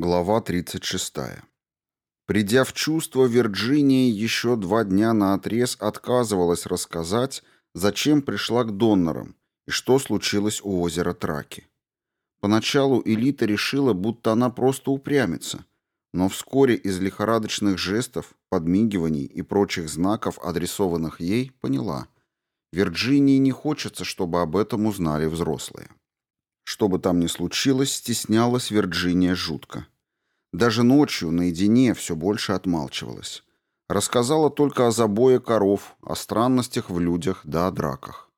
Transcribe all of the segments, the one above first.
Глава 36. Придя в чувство, Вирджиния еще два дня наотрез отказывалась рассказать, зачем пришла к донорам и что случилось у озера Траки. Поначалу Элита решила, будто она просто упрямится, но вскоре из лихорадочных жестов, подмигиваний и прочих знаков, адресованных ей, поняла. Вирджинии не хочется, чтобы об этом узнали взрослые. Что бы там ни случилось, стеснялась Вирджиния жутко. Даже ночью, наедине, все больше отмалчивалась. Рассказала только о забое коров, о странностях в людях да о драках.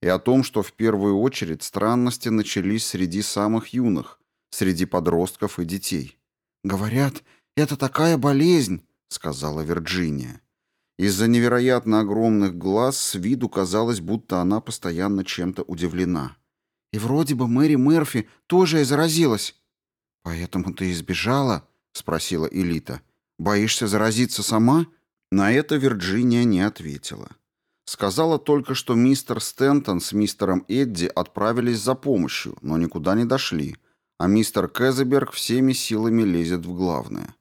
И о том, что в первую очередь странности начались среди самых юных, среди подростков и детей. «Говорят, это такая болезнь», — сказала Вирджиния. Из-за невероятно огромных глаз с виду казалось, будто она постоянно чем-то удивлена. И вроде бы Мэри Мерфи тоже и заразилась. Поэтому ты избежала? спросила Элита. Боишься заразиться сама? На это Вирджиния не ответила. Сказала только, что мистер Стентон с мистером Эдди отправились за помощью, но никуда не дошли, а мистер Кезеберг всеми силами лезет в главное.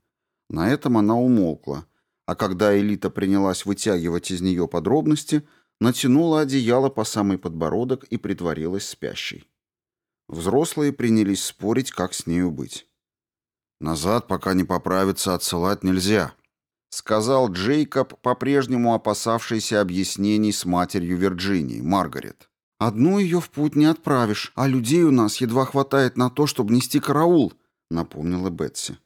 На этом она умолкла, а когда Элита принялась вытягивать из нее подробности – натянула одеяло по самый подбородок и притворилась спящей. Взрослые принялись спорить, как с нею быть. «Назад, пока не поправится, отсылать нельзя», — сказал Джейкоб, по-прежнему опасавшийся объяснений с матерью Вирджинии, Маргарет. «Одну ее в путь не отправишь, а людей у нас едва хватает на то, чтобы нести караул», — напомнила Бетси.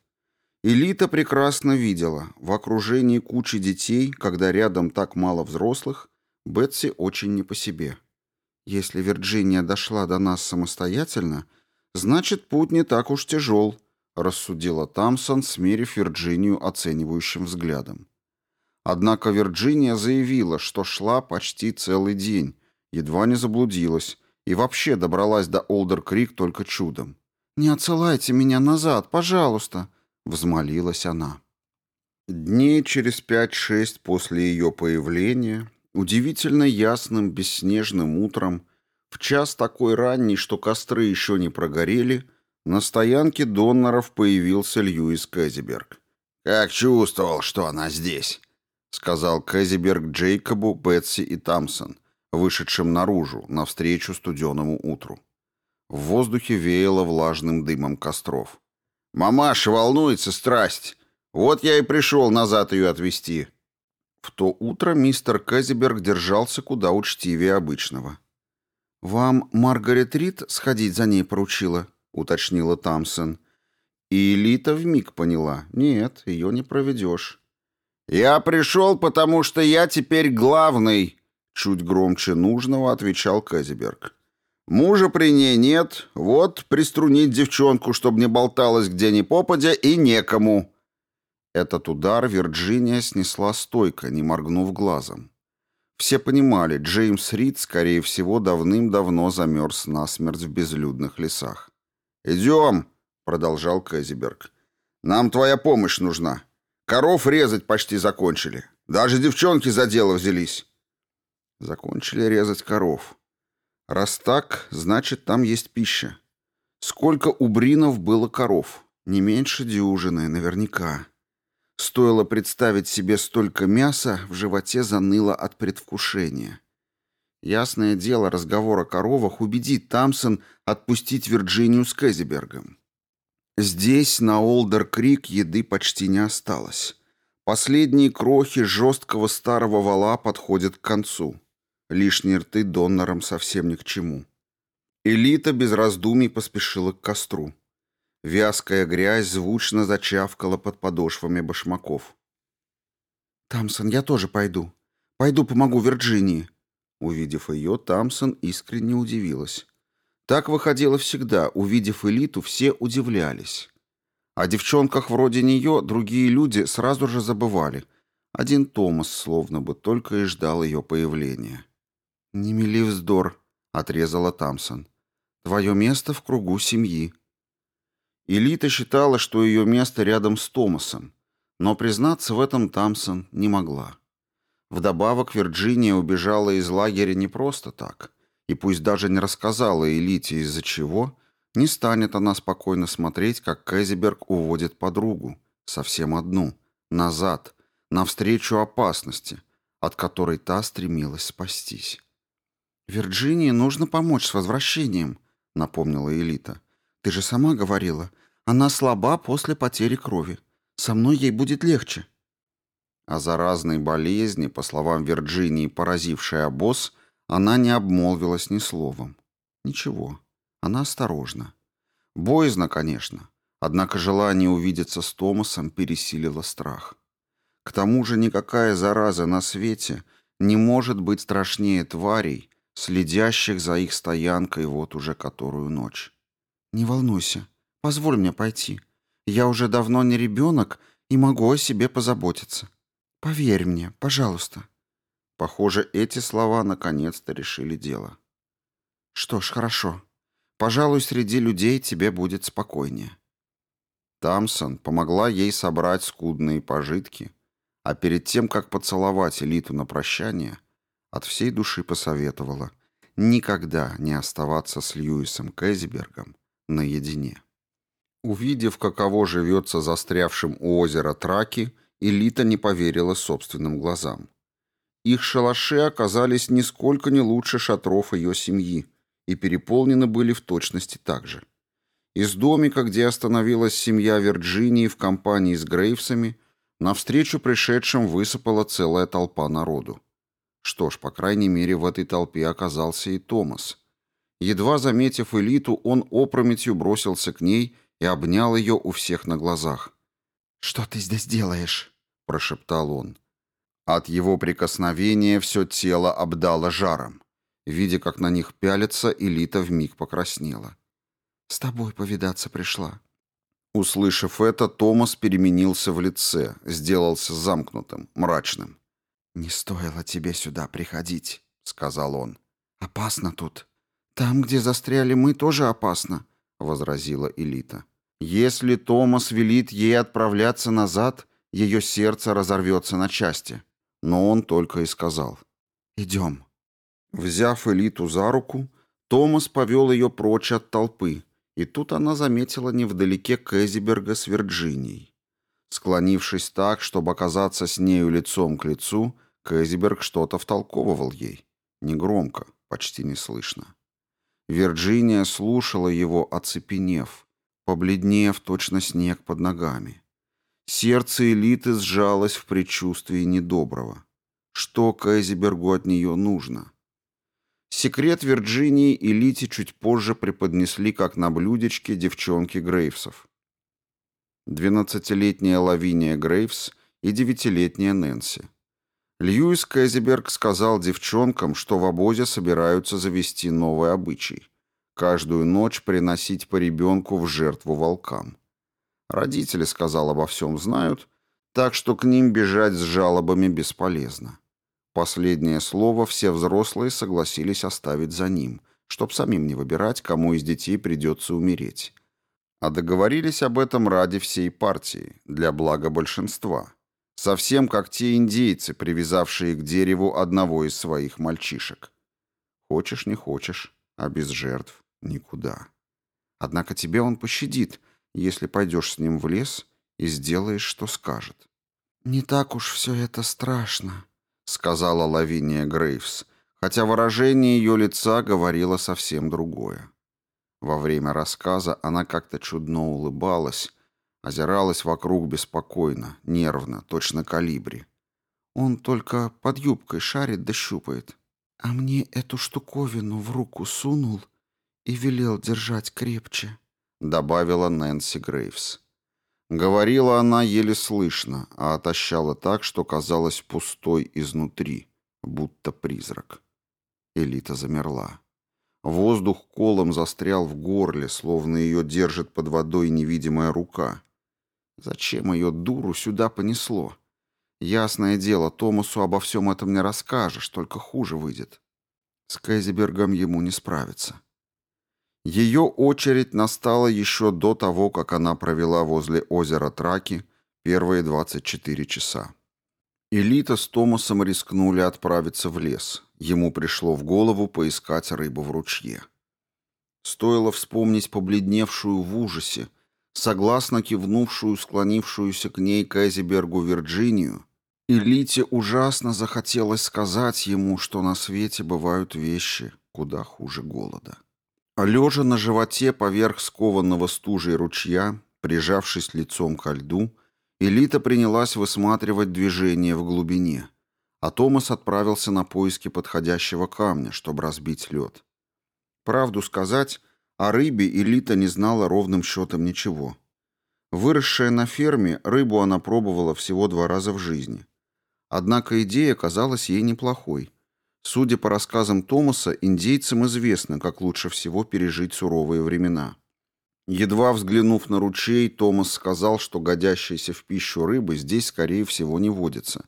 Элита прекрасно видела, в окружении кучи детей, когда рядом так мало взрослых, Бетси очень не по себе. Если Вирджиния дошла до нас самостоятельно, значит, путь не так уж тяжел, рассудила Тамсон, смерив Вирджинию оценивающим взглядом. Однако Вирджиния заявила, что шла почти целый день, едва не заблудилась и вообще добралась до Олдер-Крик только чудом. «Не отсылайте меня назад, пожалуйста», — взмолилась она. Дней через пять-шесть после ее появления Удивительно ясным бесснежным утром, в час такой ранний, что костры еще не прогорели, на стоянке доноров появился Льюис Кэзиберг. «Как чувствовал, что она здесь», — сказал Кэзиберг Джейкобу, Бетси и Тамсон, вышедшим наружу, навстречу студеному утру. В воздухе веяло влажным дымом костров. «Мамаша волнуется страсть. Вот я и пришел назад ее отвезти. В то утро мистер Казиберг держался куда учтивее обычного. «Вам Маргарет Рид сходить за ней поручила?» — уточнила Тамсон. И Элита вмиг поняла. «Нет, ее не проведешь». «Я пришел, потому что я теперь главный», — чуть громче нужного отвечал Казиберг. «Мужа при ней нет, вот приструнить девчонку, чтобы не болталась где ни попадя, и некому». Этот удар Вирджиния снесла стойко, не моргнув глазом. Все понимали, Джеймс Рид, скорее всего, давным-давно замерз насмерть в безлюдных лесах. «Идем», — продолжал Кэзиберг. «Нам твоя помощь нужна. Коров резать почти закончили. Даже девчонки за дело взялись». Закончили резать коров. Раз так, значит, там есть пища. Сколько у бринов было коров? Не меньше дюжины, наверняка. Стоило представить себе столько мяса, в животе заныло от предвкушения. Ясное дело, разговор о коровах убедит Тамсон отпустить Вирджинию с Кэзибергом. Здесь, на Олдер-Крик, еды почти не осталось. Последние крохи жесткого старого вала подходят к концу. Лишние рты донорам совсем ни к чему. Элита без раздумий поспешила к костру. Вязкая грязь звучно зачавкала под подошвами башмаков. «Тамсон, я тоже пойду. Пойду помогу Вирджинии». Увидев ее, Тамсон искренне удивилась. Так выходило всегда. Увидев элиту, все удивлялись. О девчонках вроде нее другие люди сразу же забывали. Один Томас словно бы только и ждал ее появления. «Не мели вздор», — отрезала Тамсон. «Твое место в кругу семьи». Элита считала, что ее место рядом с Томасом, но признаться в этом Тамсон не могла. Вдобавок Вирджиния убежала из лагеря не просто так, и пусть даже не рассказала Элите из-за чего, Не станет она спокойно смотреть, как Кэзиберг уводит подругу, совсем одну, назад, навстречу опасности, от которой та стремилась спастись. «Вирджинии нужно помочь с возвращением», — напомнила Элита. «Ты же сама говорила, она слаба после потери крови. Со мной ей будет легче». О заразной болезни, по словам Вирджинии, поразившей обоз, она не обмолвилась ни словом. Ничего, она осторожна. Боязно, конечно, однако желание увидеться с Томасом пересилило страх. К тому же никакая зараза на свете не может быть страшнее тварей, следящих за их стоянкой вот уже которую ночь. «Не волнуйся, позволь мне пойти. Я уже давно не ребенок и могу о себе позаботиться. Поверь мне, пожалуйста». Похоже, эти слова наконец-то решили дело. «Что ж, хорошо. Пожалуй, среди людей тебе будет спокойнее». Тамсон помогла ей собрать скудные пожитки, а перед тем, как поцеловать элиту на прощание, от всей души посоветовала никогда не оставаться с Льюисом Кэзибергом наедине. Увидев, каково живется застрявшим у озера Траки, Элита не поверила собственным глазам. Их шалаши оказались нисколько не лучше шатров ее семьи и переполнены были в точности так же. Из домика, где остановилась семья Вирджинии в компании с Грейвсами, навстречу пришедшим высыпала целая толпа народу. Что ж, по крайней мере, в этой толпе оказался и Томас. Едва заметив элиту, он опрометью бросился к ней и обнял ее у всех на глазах. «Что ты здесь делаешь?» – прошептал он. От его прикосновения все тело обдало жаром. Видя, как на них пялится, Элита вмиг покраснела. «С тобой повидаться пришла». Услышав это, Томас переменился в лице, сделался замкнутым, мрачным. «Не стоило тебе сюда приходить», — сказал он. «Опасно тут. Там, где застряли мы, тоже опасно», — возразила Элита. «Если Томас велит ей отправляться назад, ее сердце разорвется на части». Но он только и сказал. «Идем». Взяв Элиту за руку, Томас повел ее прочь от толпы, и тут она заметила невдалеке Кэзиберга с Вирджинией. Склонившись так, чтобы оказаться с нею лицом к лицу, Кэзиберг что-то втолковывал ей. Негромко, почти неслышно. Вирджиния слушала его, оцепенев, побледнев точно снег под ногами. Сердце элиты сжалось в предчувствии недоброго. Что Кэзибергу от нее нужно? Секрет Вирджинии элите чуть позже преподнесли как на блюдечке девчонки Грейвсов. Двенадцатилетняя Лавиния Грейвс и девятилетняя Нэнси. Льюис Кэзиберг сказал девчонкам, что в обозе собираются завести новый обычай – каждую ночь приносить по ребенку в жертву волкам. Родители, сказал, обо всем знают, так что к ним бежать с жалобами бесполезно. Последнее слово все взрослые согласились оставить за ним, чтоб самим не выбирать, кому из детей придется умереть. А договорились об этом ради всей партии, для блага большинства. Совсем как те индейцы, привязавшие к дереву одного из своих мальчишек. Хочешь, не хочешь, а без жертв никуда. Однако тебе он пощадит, если пойдешь с ним в лес и сделаешь, что скажет. «Не так уж все это страшно», — сказала Лавиния Грейвс, хотя выражение ее лица говорило совсем другое. Во время рассказа она как-то чудно улыбалась, Озиралась вокруг беспокойно, нервно, точно калибри. Он только под юбкой шарит да щупает. А мне эту штуковину в руку сунул и велел держать крепче, добавила Нэнси Грейвс. Говорила она еле слышно, а отощала так, что казалась пустой изнутри, будто призрак. Элита замерла. Воздух колом застрял в горле, словно ее держит под водой невидимая рука. Зачем ее дуру сюда понесло? Ясное дело, Томасу обо всем этом не расскажешь, только хуже выйдет. С Кэзибергом ему не справиться. Ее очередь настала еще до того, как она провела возле озера Траки первые 24 часа. Элита с Томасом рискнули отправиться в лес. Ему пришло в голову поискать рыбу в ручье. Стоило вспомнить побледневшую в ужасе, согласно кивнувшую, склонившуюся к ней Кэзибергу Вирджинию, и Лите ужасно захотелось сказать ему, что на свете бывают вещи куда хуже голода. А лежа на животе поверх скованного стужей ручья, прижавшись лицом ко льду, Элита принялась высматривать движение в глубине, а Томас отправился на поиски подходящего камня, чтобы разбить лед. Правду сказать, о рыбе Элита не знала ровным счетом ничего. Выросшая на ферме, рыбу она пробовала всего два раза в жизни. Однако идея казалась ей неплохой. Судя по рассказам Томаса, индейцам известно, как лучше всего пережить суровые времена. Едва взглянув на ручей, Томас сказал, что годящаяся в пищу рыбы здесь, скорее всего, не водится.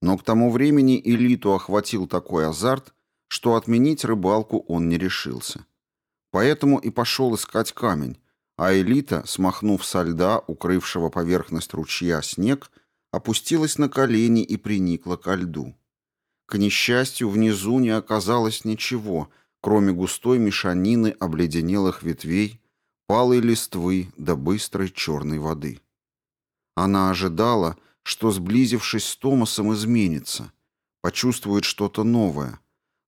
Но к тому времени элиту охватил такой азарт, что отменить рыбалку он не решился. Поэтому и пошел искать камень, а элита, смахнув со льда, укрывшего поверхность ручья, снег, опустилась на колени и приникла ко льду. К несчастью, внизу не оказалось ничего, кроме густой мешанины обледенелых ветвей, палой листвы да быстрой черной воды. Она ожидала, что, сблизившись с Томасом, изменится, почувствует что-то новое,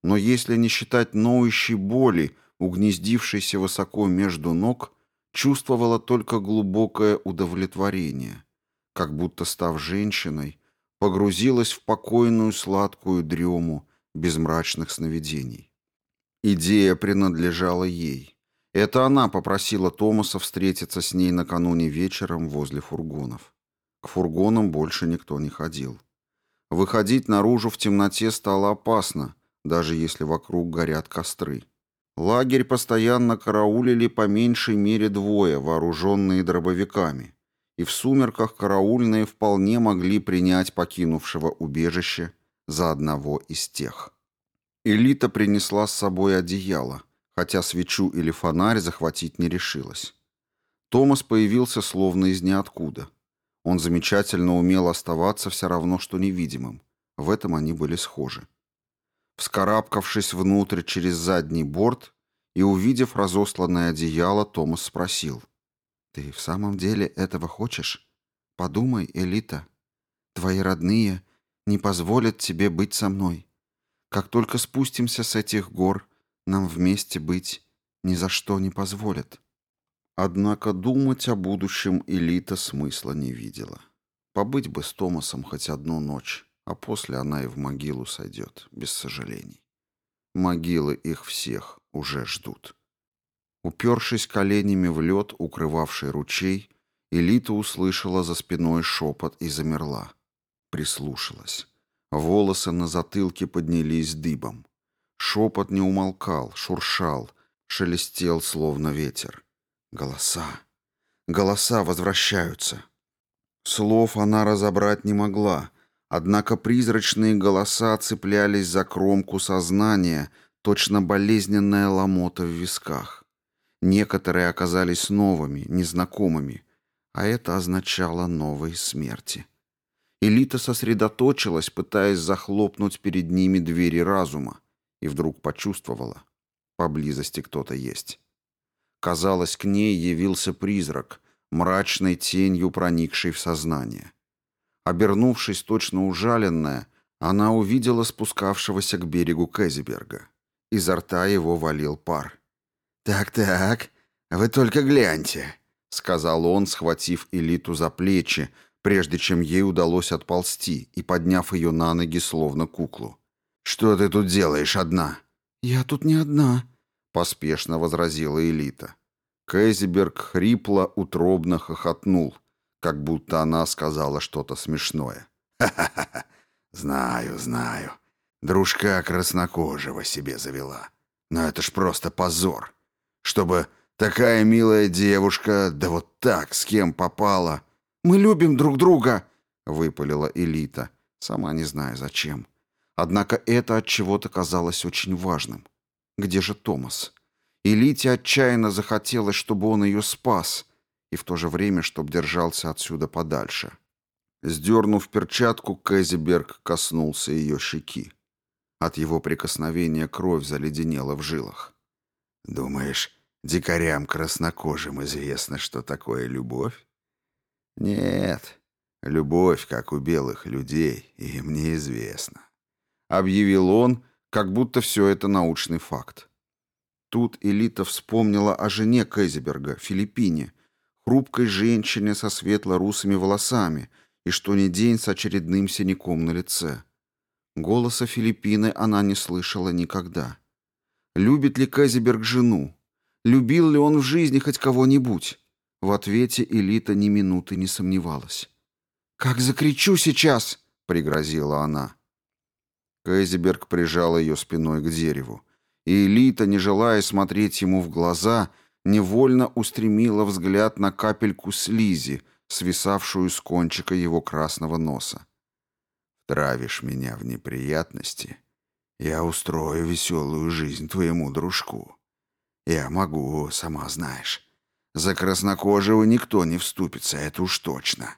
но если не считать ноющей боли, угнездившейся высоко между ног, чувствовала только глубокое удовлетворение, как будто, став женщиной, погрузилась в покойную сладкую дрему без мрачных сновидений. Идея принадлежала ей. Это она попросила Томаса встретиться с ней накануне вечером возле фургонов. К фургонам больше никто не ходил. Выходить наружу в темноте стало опасно, даже если вокруг горят костры. Лагерь постоянно караулили по меньшей мере двое, вооруженные дробовиками, и в сумерках караульные вполне могли принять покинувшего убежище за одного из тех. Элита принесла с собой одеяло – хотя свечу или фонарь захватить не решилась. Томас появился словно из ниоткуда. Он замечательно умел оставаться все равно, что невидимым. В этом они были схожи. Вскарабкавшись внутрь через задний борт и увидев разосланное одеяло, Томас спросил. «Ты в самом деле этого хочешь? Подумай, Элита. Твои родные не позволят тебе быть со мной. Как только спустимся с этих гор, нам вместе быть ни за что не позволят. Однако думать о будущем Элита смысла не видела. Побыть бы с Томасом хоть одну ночь, а после она и в могилу сойдет, без сожалений. Могилы их всех уже ждут. Упершись коленями в лед, укрывавший ручей, Элита услышала за спиной шепот и замерла. Прислушалась. Волосы на затылке поднялись дыбом. Шепот не умолкал, шуршал, шелестел, словно ветер. Голоса. Голоса возвращаются. Слов она разобрать не могла, однако призрачные голоса цеплялись за кромку сознания, точно болезненная ломота в висках. Некоторые оказались новыми, незнакомыми, а это означало новые смерти. Элита сосредоточилась, пытаясь захлопнуть перед ними двери разума и вдруг почувствовала. Поблизости кто-то есть. Казалось, к ней явился призрак, мрачной тенью проникший в сознание. Обернувшись точно ужаленная, она увидела спускавшегося к берегу Кэзиберга. Изо рта его валил пар. «Так-так, вы только гляньте», — сказал он, схватив Элиту за плечи, прежде чем ей удалось отползти и подняв ее на ноги, словно куклу. «Что ты тут делаешь одна?» «Я тут не одна», — поспешно возразила Элита. Кэзиберг хрипло, утробно хохотнул, как будто она сказала что-то смешное. «Ха-ха-ха! Знаю, знаю. Дружка краснокожего себе завела. Но это ж просто позор. Чтобы такая милая девушка, да вот так, с кем попала...» «Мы любим друг друга!» — выпалила Элита, сама не зная зачем. Однако это от чего-то казалось очень важным. Где же Томас? Элите отчаянно захотелось, чтобы он ее спас, и в то же время, чтобы держался отсюда подальше. Сдернув перчатку, Кэзиберг коснулся ее щеки. От его прикосновения кровь заледенела в жилах. «Думаешь, Дикарям краснокожим известно, что такое любовь? Нет, любовь, как у белых людей, им неизвестна. Объявил он, как будто все это научный факт. Тут Элита вспомнила о жене Кейзеберга, Филиппине, хрупкой женщине со светло-русыми волосами и что ни день с очередным синяком на лице. Голоса Филиппины она не слышала никогда. Любит ли Казиберг жену? Любил ли он в жизни хоть кого-нибудь? В ответе Элита ни минуты не сомневалась. «Как закричу сейчас!» — пригрозила она. Кэзиберг прижал ее спиной к дереву, и Элита, не желая смотреть ему в глаза, невольно устремила взгляд на капельку слизи, свисавшую с кончика его красного носа. «Травишь меня в неприятности, я устрою веселую жизнь твоему дружку. Я могу, сама знаешь. За краснокожего никто не вступится, это уж точно».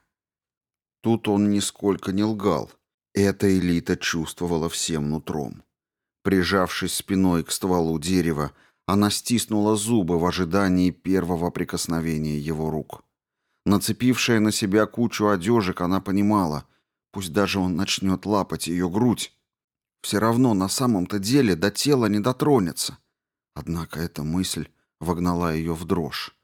Тут он нисколько не лгал. Эта элита чувствовала всем нутром. Прижавшись спиной к стволу дерева, она стиснула зубы в ожидании первого прикосновения его рук. Нацепившая на себя кучу одежек, она понимала, пусть даже он начнет лапать ее грудь, все равно на самом-то деле до тела не дотронется. Однако эта мысль вогнала ее в дрожь.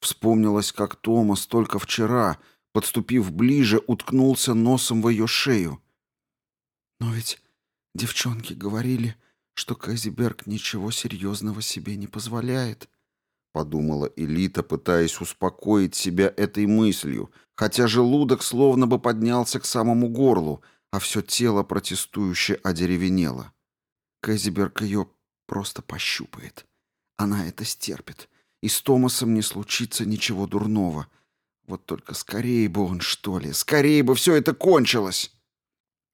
Вспомнилось, как Томас только вчера, подступив ближе, уткнулся носом в ее шею. «Но ведь девчонки говорили, что Казиберг ничего серьезного себе не позволяет», — подумала Элита, пытаясь успокоить себя этой мыслью, хотя желудок словно бы поднялся к самому горлу, а все тело протестующе одеревенело. Кэзиберг ее просто пощупает. Она это стерпит. И с Томасом не случится ничего дурного. Вот только скорее бы он, что ли, скорее бы все это кончилось.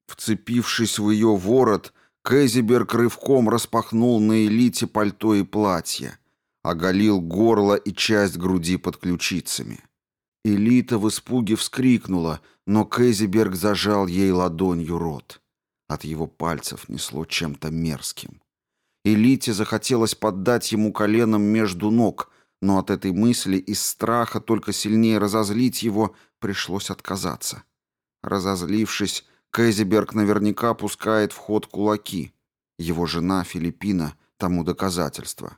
Вцепившись в ее ворот, Кэзиберг рывком распахнул на элите пальто и платье, оголил горло и часть груди под ключицами. Элита в испуге вскрикнула, но Кейзиберг зажал ей ладонью рот. От его пальцев несло чем-то мерзким. Элите захотелось поддать ему коленом между ног, но от этой мысли из страха только сильнее разозлить его пришлось отказаться. Разозлившись, Кейзиберг наверняка пускает в ход кулаки. Его жена Филиппина тому доказательство.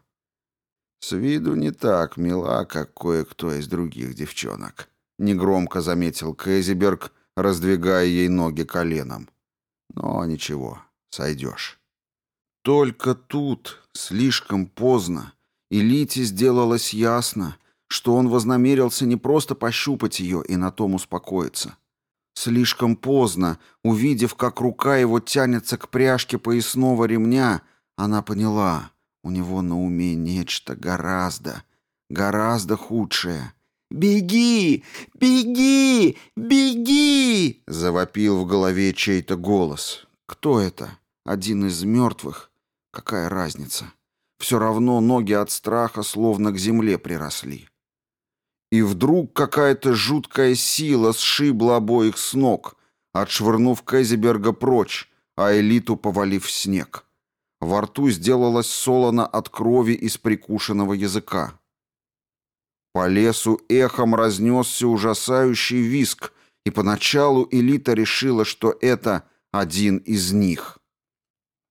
«С виду не так мила, как кое-кто из других девчонок», — негромко заметил Кейзеберг, раздвигая ей ноги коленом. «Но ничего, сойдешь». Только тут, слишком поздно, Элите сделалось ясно, что он вознамерился не просто пощупать ее и на том успокоиться. Слишком поздно, увидев, как рука его тянется к пряжке поясного ремня, она поняла — у него на уме нечто гораздо, гораздо худшее. «Беги! Беги! Беги!» — завопил в голове чей-то голос. «Кто это? Один из мертвых? Какая разница? Все равно ноги от страха словно к земле приросли». И вдруг какая-то жуткая сила сшибла обоих с ног, отшвырнув Кэзиберга прочь, а элиту повалив в снег. Во рту сделалось солоно от крови из прикушенного языка. По лесу эхом разнесся ужасающий виск, и поначалу Элита решила, что это один из них.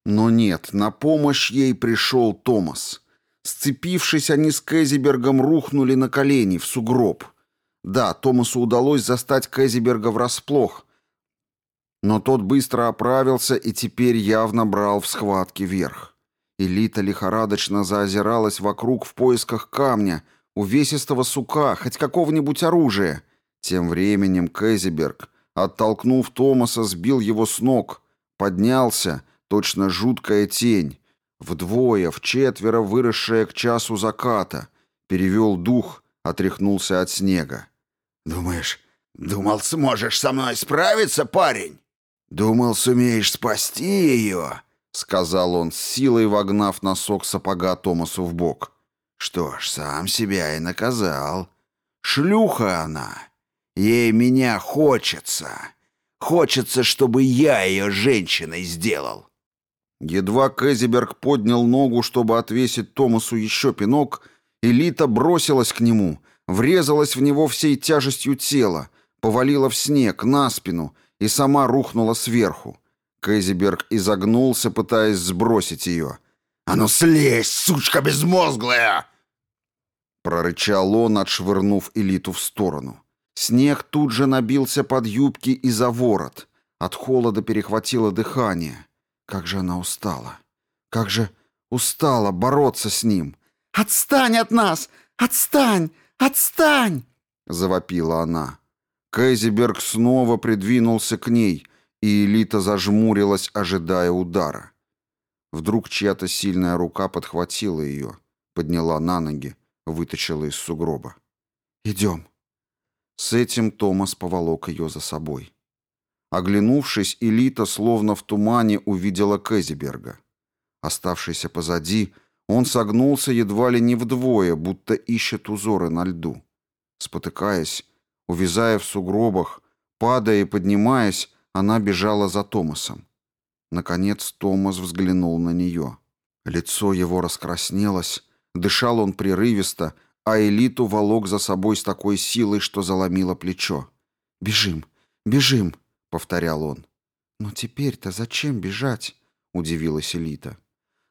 Но нет, на помощь ей пришел Томас. Сцепившись, они с Кэзибергом рухнули на колени в сугроб. Да, Томасу удалось застать Кэзиберга врасплох, но тот быстро оправился и теперь явно брал в схватке верх. Элита лихорадочно заозиралась вокруг в поисках камня, увесистого сука, хоть какого-нибудь оружия. Тем временем Кэзиберг, оттолкнув Томаса, сбил его с ног, поднялся, точно жуткая тень, вдвое, вчетверо выросшая к часу заката, перевел дух, отряхнулся от снега. «Думаешь, думал, сможешь со мной справиться, парень?» «Думал, сумеешь спасти ее?» — сказал он, с силой вогнав носок сапога Томасу в бок. «Что ж, сам себя и наказал. Шлюха она. Ей меня хочется. Хочется, чтобы я ее женщиной сделал». Едва Кэзиберг поднял ногу, чтобы отвесить Томасу еще пинок, Элита бросилась к нему, врезалась в него всей тяжестью тела, повалила в снег, на спину и сама рухнула сверху. Кейзеберг изогнулся, пытаясь сбросить ее. «А ну слезь, сучка безмозглая!» Прорычал он, отшвырнув элиту в сторону. Снег тут же набился под юбки и за ворот. От холода перехватило дыхание. Как же она устала. Как же устала бороться с ним. «Отстань от нас! Отстань! Отстань!» — завопила она. Кейзеберг снова придвинулся к ней, и Элита зажмурилась, ожидая удара. Вдруг чья-то сильная рука подхватила ее, подняла на ноги, вытащила из сугроба. «Идем». С этим Томас поволок ее за собой. Оглянувшись, Элита словно в тумане увидела Кезиберга. Оставшийся позади, он согнулся едва ли не вдвое, будто ищет узоры на льду. Спотыкаясь, увязая в сугробах, падая и поднимаясь, она бежала за Томасом. Наконец Томас взглянул на нее. Лицо его раскраснелось, дышал он прерывисто, а элиту волок за собой с такой силой, что заломило плечо. «Бежим, бежим!» — повторял он. «Но теперь-то зачем бежать?» — удивилась элита.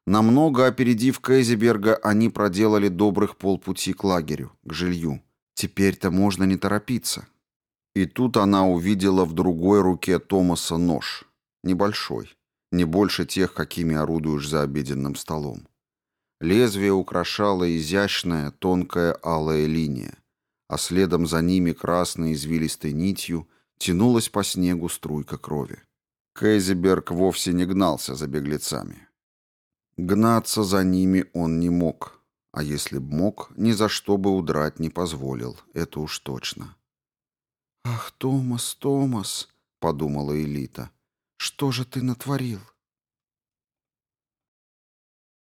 Намного опередив Кейзеберга, они проделали добрых полпути к лагерю, к жилью. Теперь-то можно не торопиться. И тут она увидела в другой руке Томаса нож. Небольшой, не больше тех, какими орудуешь за обеденным столом. Лезвие украшала изящная, тонкая алая линия, а следом за ними красной извилистой нитью тянулась по снегу струйка крови. Кейзеберг вовсе не гнался за беглецами. Гнаться за ними он не мог, а если б мог, ни за что бы удрать не позволил, это уж точно. «Ах, Томас, Томас!» — подумала Элита. «Что же ты натворил?»